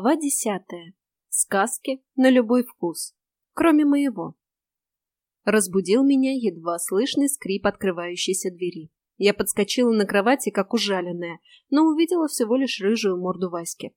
Глава десятая. Сказки на любой вкус. Кроме моего. Разбудил меня едва слышный скрип открывающейся двери. Я подскочила на кровати, как ужаленная, но увидела всего лишь рыжую морду Васьки.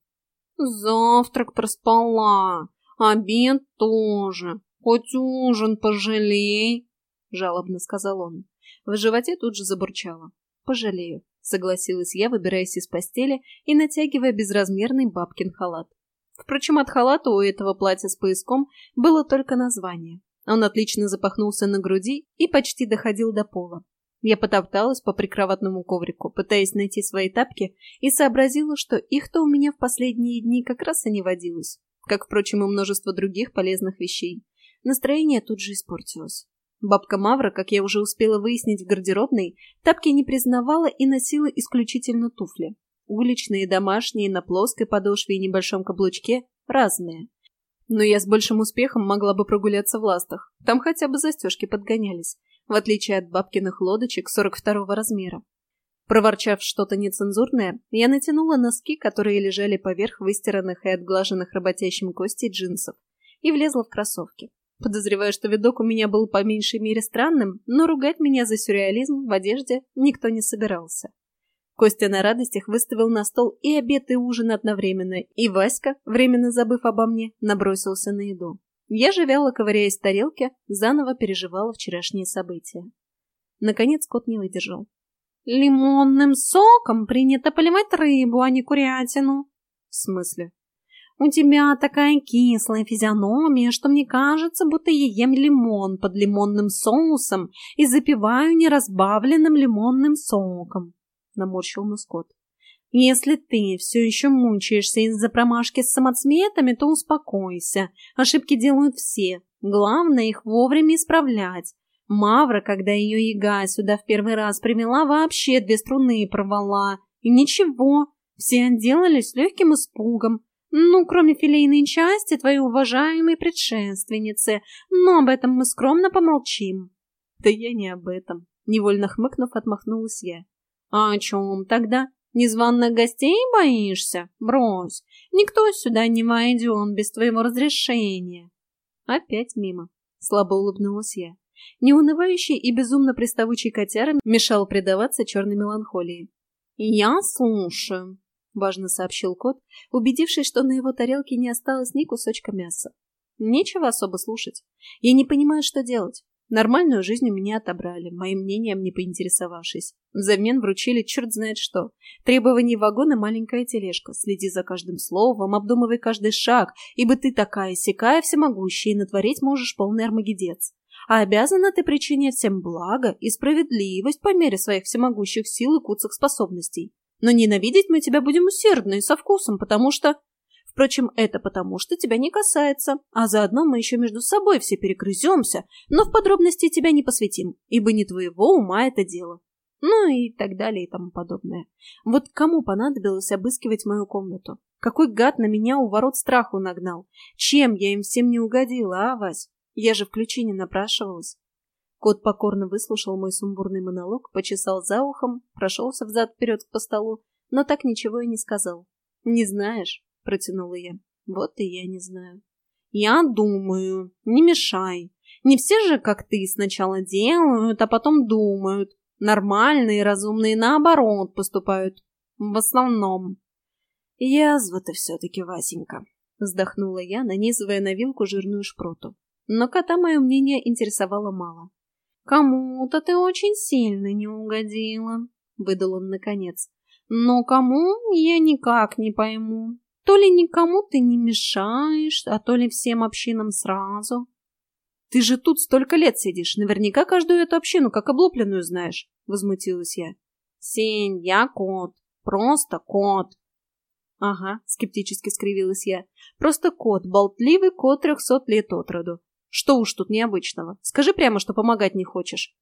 «Завтрак проспала, обед тоже, хоть ужин пожалей», — жалобно сказал он. В животе тут же забурчало. «Пожалею согласилась я, выбираясь из постели и натягивая безразмерный бабкин халат. Впрочем, от халата у этого платья с пояском было только название. Он отлично запахнулся на груди и почти доходил до пола. Я потопталась по прикроватному коврику, пытаясь найти свои тапки, и сообразила, что их-то у меня в последние дни как раз и не водилось, как, впрочем, и множество других полезных вещей. Настроение тут же испортилось. Бабка Мавра, как я уже успела выяснить в гардеробной, тапки не признавала и носила исключительно туфли. Уличные, домашние, на плоской подошве и небольшом каблучке – разные. Но я с большим успехом могла бы прогуляться в ластах. Там хотя бы застежки подгонялись, в отличие от бабкиных лодочек 42 размера. Проворчав что-то нецензурное, я натянула носки, которые лежали поверх выстиранных и отглаженных работящим кости джинсов, и влезла в кроссовки. Подозреваю, что видок у меня был по меньшей мере странным, но ругать меня за сюрреализм в одежде никто не собирался. Костя на радостях выставил на стол и обед, и ужин одновременно, и Васька, временно забыв обо мне, набросился на еду. Я же вяло ковыряясь в тарелке, заново переживала вчерашние события. Наконец кот не выдержал. «Лимонным соком принято поливать рыбу, а не курятину». «В смысле?» У тебя такая кислая физиономия, что мне кажется, будто я ем лимон под лимонным соусом и запиваю неразбавленным лимонным соком», — наморщил Мускот. «Если ты все еще мучаешься из-за промашки с самоцветами, то успокойся. Ошибки делают все. Главное их вовремя исправлять. Мавра, когда ее яга сюда в первый раз привела, вообще две струны порвала. И ничего, все отделались легким испугом. Ну, кроме филейной части твоей уважаемой предшественницы, но об этом мы скромно помолчим. Да я не об этом. Невольно хмыкнув, отмахнулась я. А о чем тогда? Незваных гостей боишься? Брось, никто сюда не войдет без твоего разрешения. Опять мимо. Слабо улыбнулась я. Неунывающий и безумно приставучий котяра мешал предаваться черной меланхолии. «Я слушаю», — важно сообщил кот, убедившись, что на его тарелке не осталось ни кусочка мяса. «Нечего особо слушать. Я не понимаю, что делать. Нормальную жизнь у меня отобрали, моим мнением не поинтересовавшись. Взамен вручили черт знает что. Требований вагона маленькая тележка. Следи за каждым словом, обдумывай каждый шаг, ибо ты такая сякая всемогущая и натворить можешь полный армагедец. А обязана ты причинять всем благо и справедливость по мере своих всемогущих сил и куцых способностей. Но ненавидеть мы тебя будем усердно и со вкусом, потому что... Впрочем, это потому, что тебя не касается, а заодно мы еще между собой все перегрыземся, но в подробности тебя не посвятим, ибо не твоего ума это дело. Ну и так далее и тому подобное. Вот кому понадобилось обыскивать мою комнату? Какой гад на меня у ворот страху нагнал? Чем я им всем не угодила, а, Вась? Я же в ключи не напрашивалась. Кот покорно выслушал мой сумбурный монолог, почесал за ухом, прошелся взад-вперед по столу, но так ничего и не сказал. «Не знаешь?» — протянула я. «Вот и я не знаю». «Я думаю. Не мешай. Не все же, как ты, сначала делают, а потом думают. Нормальные, разумные, наоборот, поступают. В основном». «Язва ты все-таки, Васенька», — вздохнула я, нанизывая на вилку жирную шпроту. Но кота мое мнение интересовало мало. «Кому-то ты очень сильно не угодила», — выдал он наконец. «Но кому, я никак не пойму. То ли никому ты не мешаешь, а то ли всем общинам сразу». «Ты же тут столько лет сидишь, наверняка каждую эту общину как облупленную знаешь», — возмутилась я. «Сень, я кот, просто кот». «Ага», — скептически скривилась я. «Просто кот, болтливый кот трехсот лет от роду. Что уж тут необычного? Скажи прямо, что помогать не хочешь.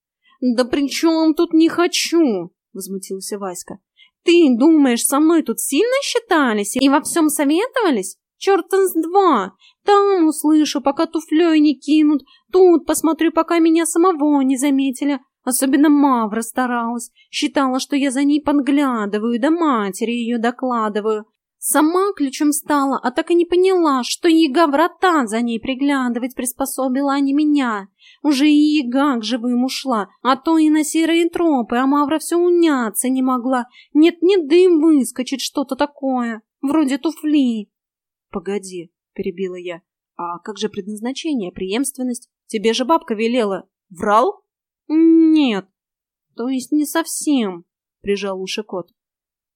Да при чем тут не хочу? Возмутился Васька. Ты думаешь, со мной тут сильно считались и во всем советовались? Черта с два! Там услышу, пока туфлей не кинут. Тут посмотрю, пока меня самого не заметили. Особенно Мавра старалась. Считала, что я за ней подглядываю, да матери ее докладываю. Сама ключом стала, а так и не поняла, что яга врата за ней приглядывать приспособила, а не меня. Уже и яга к живым ушла, а то и на серые тропы, а Мавра все уняться не могла. Нет-нет, дым выскочит что-то такое, вроде туфли. Погоди, перебила я. А как же предназначение, преемственность? Тебе же бабка велела. Врал? Нет. То есть не совсем, прижал уши кот.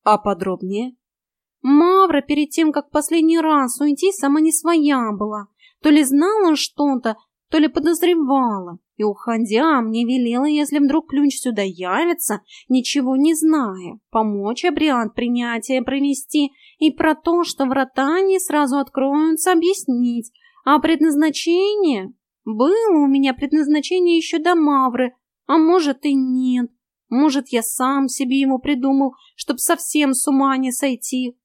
А подробнее? Мавра перед тем, как последний раз уйти, сама не своя была. То ли знала что-то, то ли подозревала. И, уходя, мне велела, если вдруг ключ сюда явится, ничего не зная, помочь обряд принятия провести и про то, что врата не сразу откроются, объяснить. А предназначение? Было у меня предназначение еще до Мавры, а может и нет. Может, я сам себе его придумал, чтоб совсем с ума не сойти.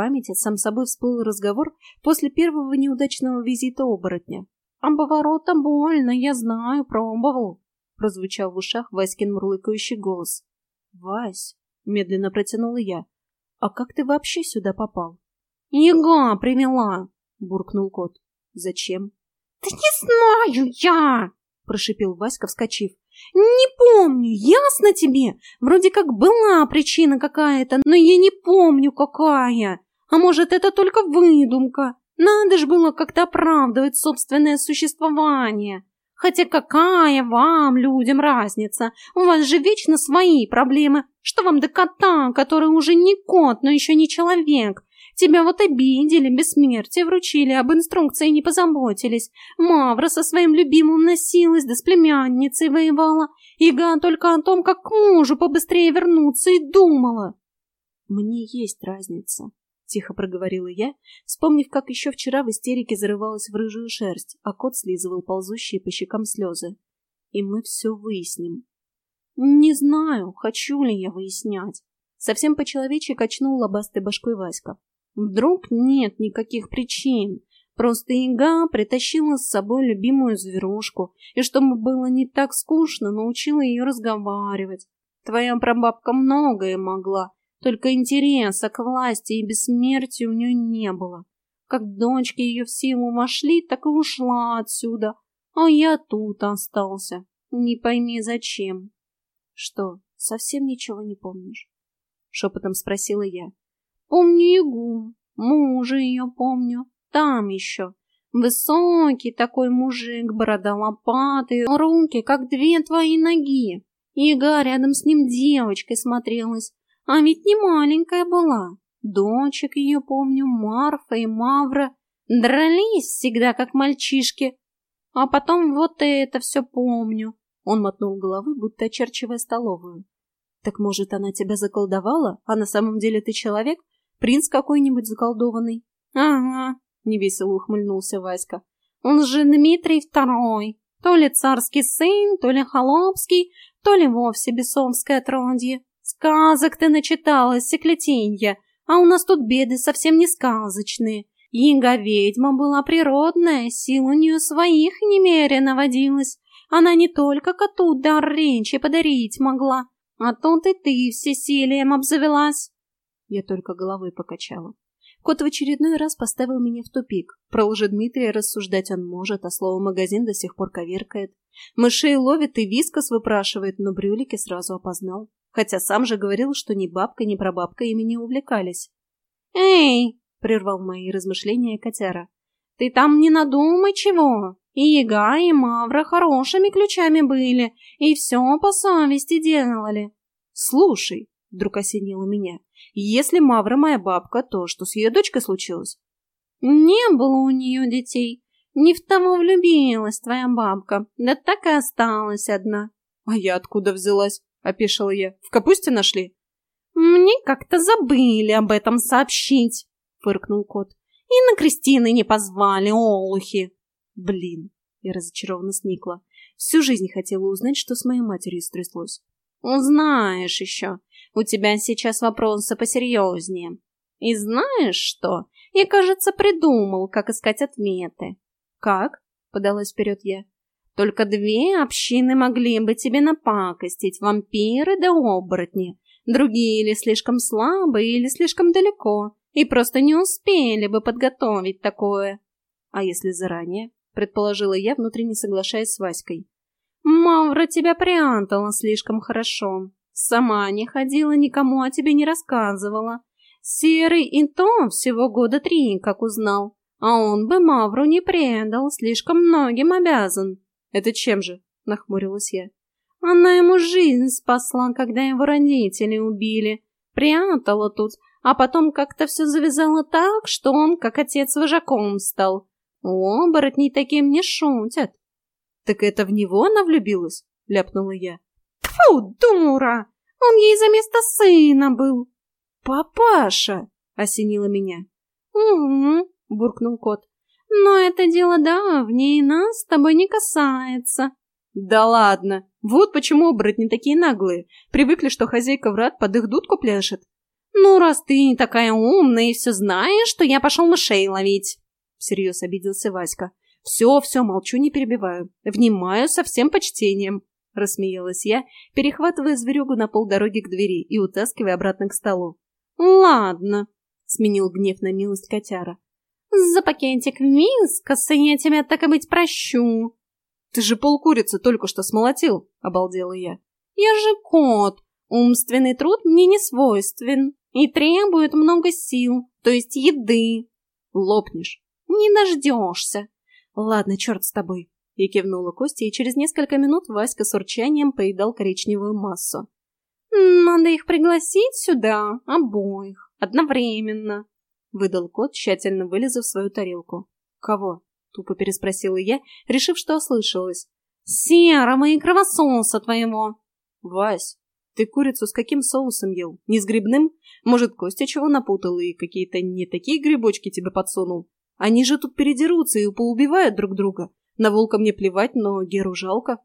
Памяти сам собой всплыл разговор после первого неудачного визита оборотня. «А больно, я знаю, пробовал», — прозвучал в ушах Васькин мурлыкающий голос. «Вась», — медленно протянула я, — «а как ты вообще сюда попал?» «Яга привела», — буркнул кот. «Зачем?» «Да не знаю я!» — прошипел Васька, вскочив. «Не помню, ясно тебе? Вроде как была причина какая-то, но я не помню, какая. А может, это только выдумка? Надо же было как-то оправдывать собственное существование. Хотя какая вам, людям, разница? У вас же вечно свои проблемы. Что вам до кота, который уже не кот, но еще не человек? Тебя вот обидели, бессмертие вручили, об инструкции не позаботились. Мавра со своим любимым носилась, да с племянницей воевала. Ига только о том, как к мужу побыстрее вернуться, и думала. Мне есть разница, тихо проговорила я, вспомнив, как еще вчера в истерике зарывалась в рыжую шерсть, а кот слизывал ползущие по щекам слезы. И мы все выясним. Не знаю, хочу ли я выяснять. Совсем по-человечьи качнул лобастой башкой Васька. Вдруг нет никаких причин. Просто Ига притащила с собой любимую зверушку, и чтобы было не так скучно, научила ее разговаривать. Твоя прабабка многое могла, только интереса к власти и бессмертию у нее не было. Как дочки ее в силу вошли, так и ушла отсюда, а я тут остался. Не пойми зачем. Что, совсем ничего не помнишь? Шепотом спросила я. Помню Ягу, мужа ее помню, там еще. Высокий такой мужик, борода лопаты, руки, как две твои ноги. Яга рядом с ним девочкой смотрелась, а ведь не маленькая была. Дочек ее помню, Марфа и Мавра, дрались всегда, как мальчишки. А потом вот это все помню. Он мотнул головой, будто очерчивая столовую. Так может, она тебя заколдовала, а на самом деле ты человек? Принц какой-нибудь заколдованный. Ага, невесело ухмыльнулся Васька. Он же Дмитрий Второй. То ли царский сын, то ли холопский, то ли вовсе бесовское отродье. Сказок ты начиталась, секлетенья, а у нас тут беды совсем не сказочные. Инга-ведьма была природная, сил у нее своих немерено водилась. Она не только коту дар речи подарить могла, а тут и ты всесилием обзавелась. Я только головой покачала. Кот в очередной раз поставил меня в тупик. Про Дмитрия рассуждать он может, а слово «магазин» до сих пор коверкает. Мышей ловит и вискос выпрашивает, но брюлики сразу опознал. Хотя сам же говорил, что ни бабка, ни прабабка ими не увлекались. «Эй!» — прервал мои размышления котяра. «Ты там не надумай чего! И Яга, и Мавра хорошими ключами были, и все по совести делали!» «Слушай!» — вдруг осенило меня. Если Мавра моя бабка, то что с ее дочкой случилось? Не было у нее детей. Не в того влюбилась твоя бабка, да так и осталась одна. А я откуда взялась? Опешила я. В капусте нашли? Мне как-то забыли об этом сообщить, фыркнул кот. И на Кристины не позвали, олухи. Блин, я разочарованно сникла. Всю жизнь хотела узнать, что с моей матерью стряслось. Узнаешь еще. У тебя сейчас вопросы посерьезнее. И знаешь что? Я, кажется, придумал, как искать отметы. Как? Подалась вперед я. Только две общины могли бы тебе напакостить, вампиры да оборотни. Другие или слишком слабые, или слишком далеко, и просто не успели бы подготовить такое. А если заранее? Предположила я, внутренне соглашаясь с Васькой. Мавра тебя прятала слишком хорошо. Сама не ходила, никому о тебе не рассказывала. Серый и то всего года три, как узнал. А он бы Мавру не предал, слишком многим обязан. Это чем же? Нахмурилась я. Она ему жизнь спасла, когда его родители убили. Прятала тут, а потом как-то все завязала так, что он, как отец, вожаком стал. У оборотней таким не шутят. Так это в него она влюбилась? Ляпнула я. Фу, дура! Он ей за место сына был. Папаша! Осенило меня. Угу, буркнул кот. Но это дело давнее и нас с тобой не касается. Да ладно! Вот почему оборотни такие наглые. Привыкли, что хозяйка врат под их дудку пляшет. Ну, раз ты такая умная и все знаешь, то я пошел мышей ловить. Всерьез обиделся Васька. Все, все, молчу, не перебиваю. Внимаю со всем почтением. Рассмеялась я, перехватывая зверюгу на полдороги к двери и утаскивая обратно к столу. Ладно, сменил гнев на милость котяра. За пакетик вискаса я тебя так и быть прощу. «Ты же полкурицы только что смолотил!» — обалдела я. «Я же кот! Умственный труд мне не свойствен и требует много сил, то есть еды!» «Лопнешь!» «Не дождешься!» «Ладно, черт с тобой!» Я кивнула Косте, и через несколько минут Васька с урчанием поедал коричневую массу. «Надо их пригласить сюда, обоих, одновременно», — выдал кот, тщательно вылезав свою тарелку. «Кого?» — тупо переспросила я, решив, что ослышалась. «Серого и кровососа твоего!» «Вась, ты курицу с каким соусом ел? Не с грибным? Может, Костя чего напутал и какие-то не такие грибочки тебе подсунул? Они же тут передерутся и поубивают друг друга. На волка мне плевать, но Геру жалко».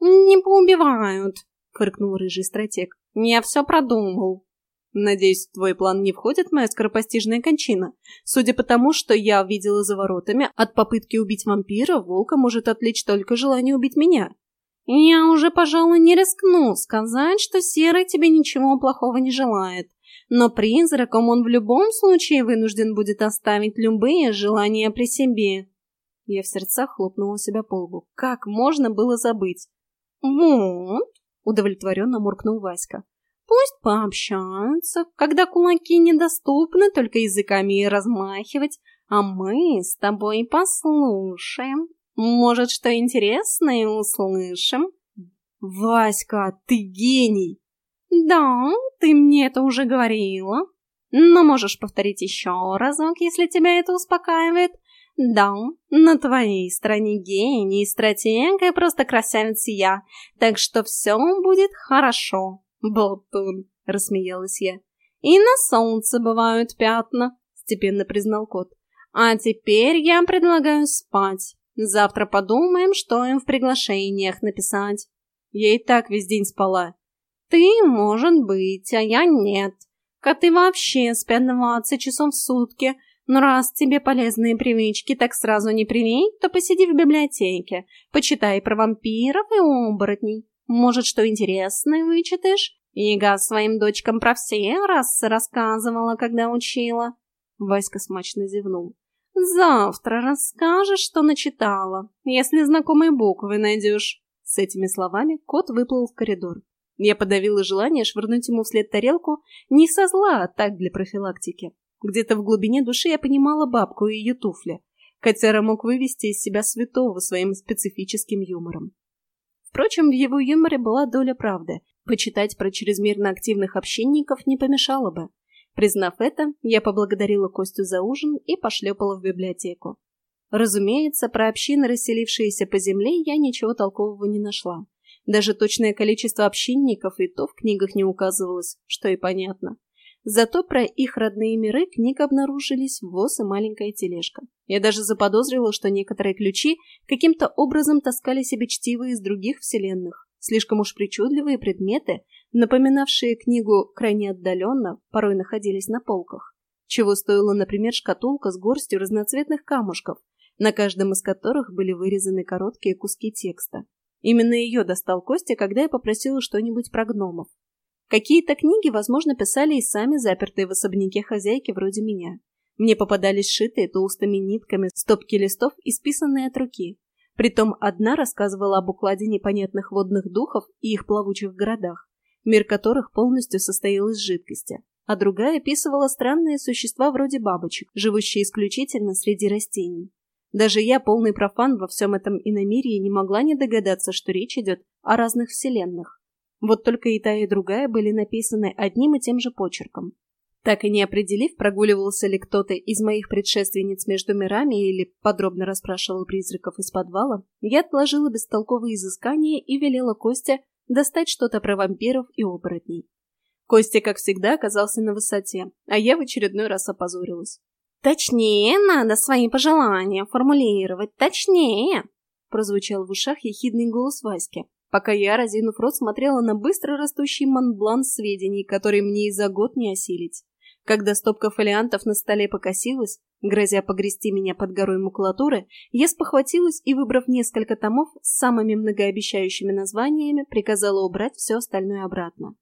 «Не поубивают», — фыркнул рыжий стратег. «Я все продумал». Надеюсь, твой план не входит моя скоропостижная кончина. Судя по тому, что я видела за воротами, от попытки убить вампира волка может отвлечь только желание убить меня. Я уже, пожалуй, не рискну сказать, что Серый тебе ничего плохого не желает. Но призраком он в любом случае вынужден будет оставить любые желания при себе. Я в сердцах хлопнула себя по лбу. Как можно было забыть? «Вот», — удовлетворенно муркнул Васька. Пусть пообщаются, когда кулаки недоступны только языками и размахивать, а мы с тобой послушаем. Может, что интересное услышим? Васька, ты гений! Да, ты мне это уже говорила. Но можешь повторить еще разок, если тебя это успокаивает. Да, на твоей стороне гений, стратег и просто красавец я, так что все будет хорошо. «Болтун!» — рассмеялась я. «И на солнце бывают пятна», — степенно признал кот. «А теперь я предлагаю спать. Завтра подумаем, что им в приглашениях написать». Я и так весь день спала. «Ты, может быть, а я нет. Коты вообще спят двадцать часов в сутки, но раз тебе полезные привычки так сразу не привей, то посиди в библиотеке, почитай про вампиров и оборотней. Может, что интересное вычитаешь? Ига своим дочкам про все расы рассказывала, когда учила. Васька смачно зевнул. Завтра расскажешь, что начитала, если знакомые буквы найдешь. С этими словами кот выплыл в коридор. Я подавила желание швырнуть ему вслед тарелку не со зла, а так для профилактики. Где-то в глубине души я понимала бабку и ее туфли. Котяра мог вывести из себя святого своим специфическим юмором. Впрочем, в его юморе была доля правды. Почитать про чрезмерно активных общинников не помешало бы. Признав это, я поблагодарила Костю за ужин и пошлепала в библиотеку. Разумеется, про общины, расселившиеся по земле, я ничего толкового не нашла. Даже точное количество общинников и то в книгах не указывалось, что и понятно. Зато про их родные миры книг обнаружились ВОЗ и маленькая тележка. Я даже заподозрила, что некоторые ключи каким-то образом таскали себе чтивые из других вселенных. Слишком уж причудливые предметы, напоминавшие книгу крайне отдаленно, порой находились на полках. Чего стоила, например, шкатулка с горстью разноцветных камушков, на каждом из которых были вырезаны короткие куски текста. Именно ее достал Костя, когда я попросила что-нибудь про гномов. Какие-то книги, возможно, писали и сами запертые в особняке хозяйки вроде меня. Мне попадались шитые толстыми нитками стопки листов, исписанные от руки. Притом одна рассказывала об укладе непонятных водных духов и их плавучих городах, мир которых полностью состоял из жидкости, а другая описывала странные существа вроде бабочек, живущие исключительно среди растений. Даже я, полный профан во всем этом иномирии, не могла не догадаться, что речь идет о разных вселенных. Вот только и та, и другая были написаны одним и тем же почерком. Так и не определив, прогуливался ли кто-то из моих предшественниц между мирами или подробно расспрашивал призраков из подвала, я отложила бестолковые изыскания и велела Косте достать что-то про вампиров и оборотней. Костя, как всегда, оказался на высоте, а я в очередной раз опозорилась. «Точнее надо свои пожелания формулировать, точнее!» прозвучал в ушах ехидный голос Васьки, пока я, разинув рот, смотрела на быстро растущий манблан сведений, которые мне и за год не осилить. Когда стопка фолиантов на столе покосилась, грозя погрести меня под горой макулатуры, я спохватилась и, выбрав несколько томов с самыми многообещающими названиями, приказала убрать все остальное обратно.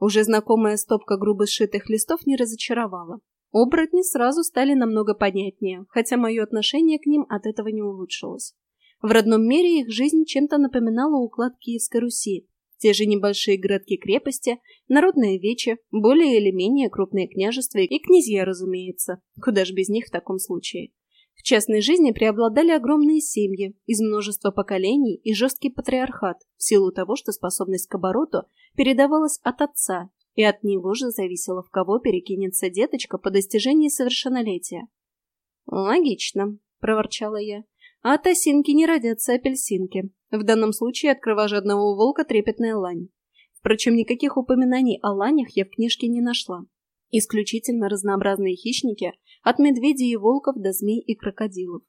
Уже знакомая стопка грубо сшитых листов не разочаровала. Оборотни сразу стали намного понятнее, хотя мое отношение к ним от этого не улучшилось. В родном мире их жизнь чем-то напоминала уклад Киевской Руси. Те же небольшие городки-крепости, народные вечи, более или менее крупные княжества и князья, разумеется. Куда ж без них в таком случае? В частной жизни преобладали огромные семьи, из множества поколений и жесткий патриархат, в силу того, что способность к обороту передавалась от отца и от него же зависело, в кого перекинется деточка по достижении совершеннолетия. «Логично», — проворчала я. «А от осинки не родятся апельсинки. В данном случае от кровожадного волка трепетная лань. Впрочем, никаких упоминаний о ланях я в книжке не нашла. Исключительно разнообразные хищники, от медведей и волков до змей и крокодилов.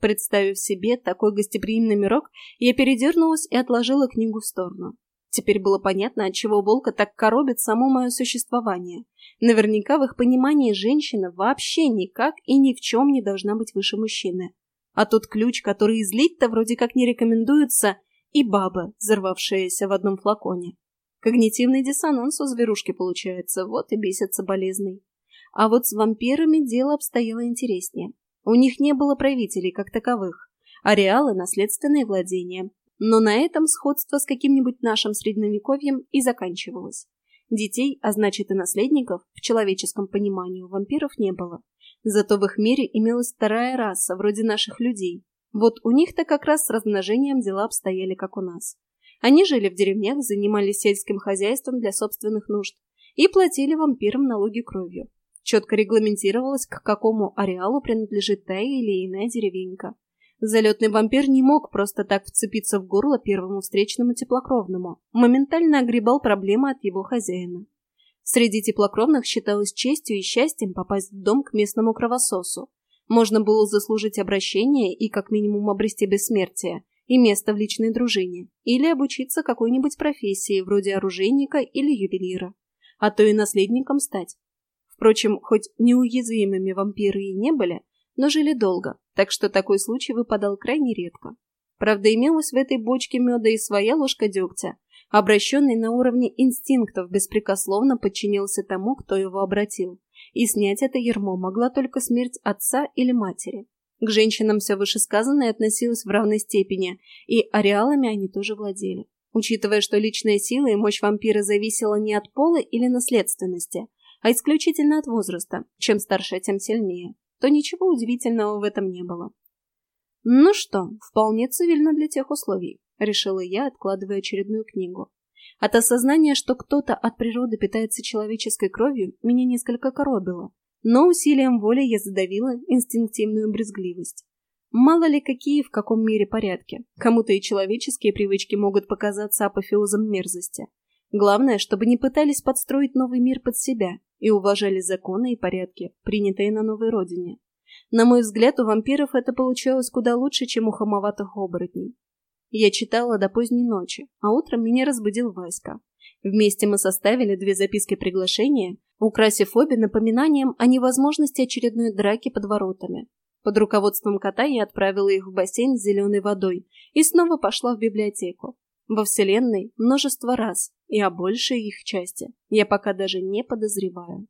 Представив себе такой гостеприимный мирок, я передернулась и отложила книгу в сторону. Теперь было понятно, отчего волка так коробит само мое существование. Наверняка в их понимании женщина вообще никак и ни в чем не должна быть выше мужчины. А тот ключ, который излить-то вроде как не рекомендуется, и баба, взорвавшаяся в одном флаконе. Когнитивный диссонанс у зверушки получается, вот и бесится болезный. А вот с вампирами дело обстояло интереснее. У них не было правителей как таковых. Ареалы – наследственные владения, но на этом сходство с каким-нибудь нашим средневековьем и заканчивалось. Детей, а значит и наследников, в человеческом понимании у вампиров не было. Зато в их мире имелась вторая раса, вроде наших людей. Вот у них-то как раз с размножением дела обстояли, как у нас. Они жили в деревнях, занимались сельским хозяйством для собственных нужд и платили вампирам налоги кровью. Четко регламентировалось, к какому ареалу принадлежит та или иная деревенька. Залетный вампир не мог просто так вцепиться в горло первому встречному теплокровному. Моментально огребал проблемы от его хозяина. Среди теплокровных считалось честью и счастьем попасть в дом к местному кровососу. Можно было заслужить обращение и как минимум обрести бессмертие и место в личной дружине, или обучиться какой-нибудь профессии, вроде оружейника или ювелира, а то и наследником стать. Впрочем, хоть неуязвимыми вампиры и не были, но жили долго, так что такой случай выпадал крайне редко. Правда, имелась в этой бочке меда и своя ложка дегтя. Обращенный на уровне инстинктов беспрекословно подчинился тому, кто его обратил. И снять это ермо могла только смерть отца или матери. К женщинам все вышесказанное относилось в равной степени, и ареалами они тоже владели. Учитывая, что личная сила и мощь вампира зависела не от пола или наследственности, а исключительно от возраста, чем старше, тем сильнее то ничего удивительного в этом не было. «Ну что, вполне цивильно для тех условий», — решила я, откладывая очередную книгу. От осознания, что кто-то от природы питается человеческой кровью, меня несколько коробило, но усилием воли я задавила инстинктивную брезгливость. Мало ли какие в каком мире порядки. Кому-то и человеческие привычки могут показаться апофеозом мерзости. Главное, чтобы не пытались подстроить новый мир под себя и уважали законы и порядки, принятые на новой родине. На мой взгляд, у вампиров это получалось куда лучше, чем у хамоватых оборотней. Я читала до поздней ночи, а утром меня разбудил Васька. Вместе мы составили две записки приглашения, украсив обе напоминанием о невозможности очередной драки под воротами. Под руководством кота я отправила их в бассейн с зеленой водой и снова пошла в библиотеку. Во Вселенной множество раз, И о большей их части я пока даже не подозреваю.